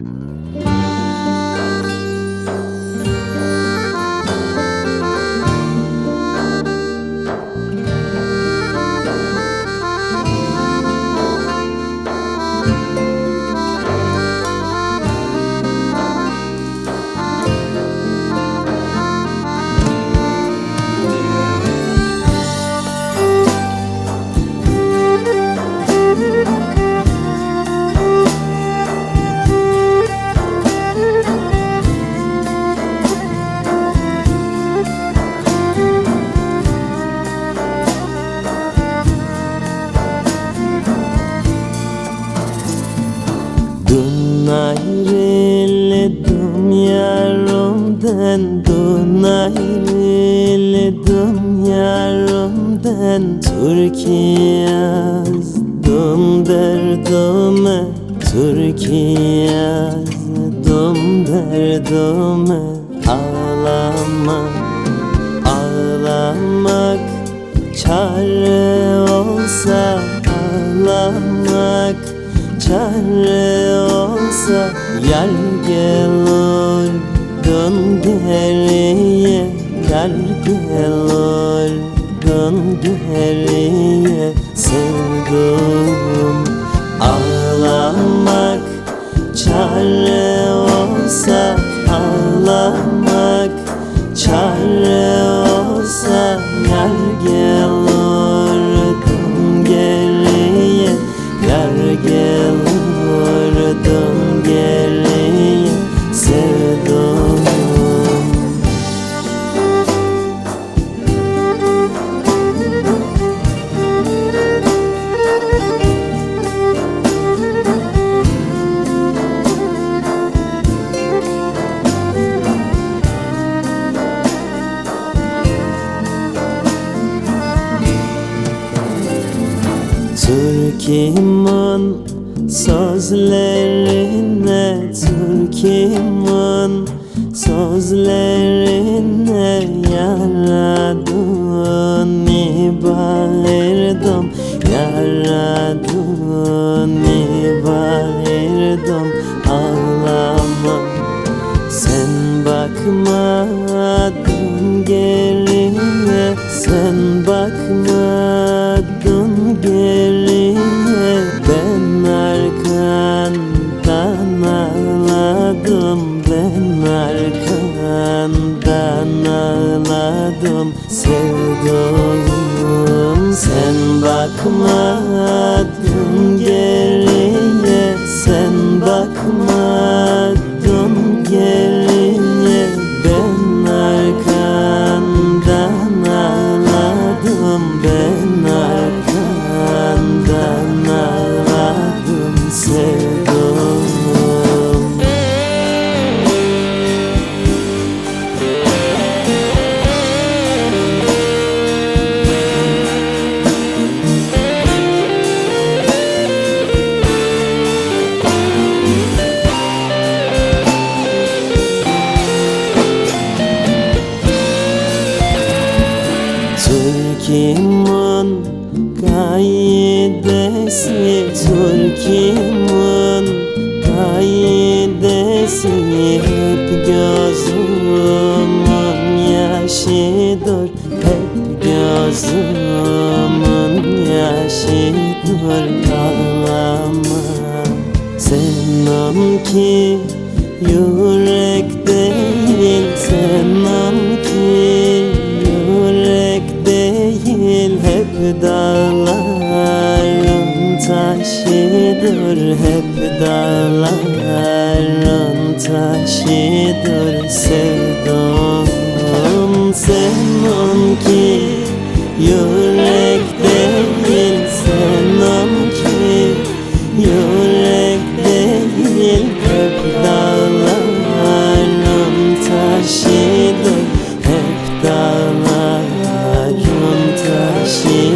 Dün ayrıldım yarımdan Dün ayrıldım yarımdan Türkiye yazdım derdime Türkiye yazdım derdime. Ağlamak, ağlamak Çare olsa ağlamak Çare olsa Yar gelir dön geriye Yar gelir dön geriye. Sevduğum ağlamak Çare Türkimin sözlerine Türkimin sözlerine yaradın bağırdım Yaradın bağırdım ağlama sen bakmadın geriye Sen bakmadın ağladım Sevduğum Sen bakmadın geriye Sen bakmadın geriye Türkimin kaidesi Türkimin kaidesi. Hep gözümün yaşıdır Hep gözümün yaşıdır. Ağlama Seninki yürek taşıdır hep dağlar An taşıdır sevdam. Sen ki yürek değil Sen ki yürek değil. Hep dağlar An taşıdır hep dağlar An taşıdır.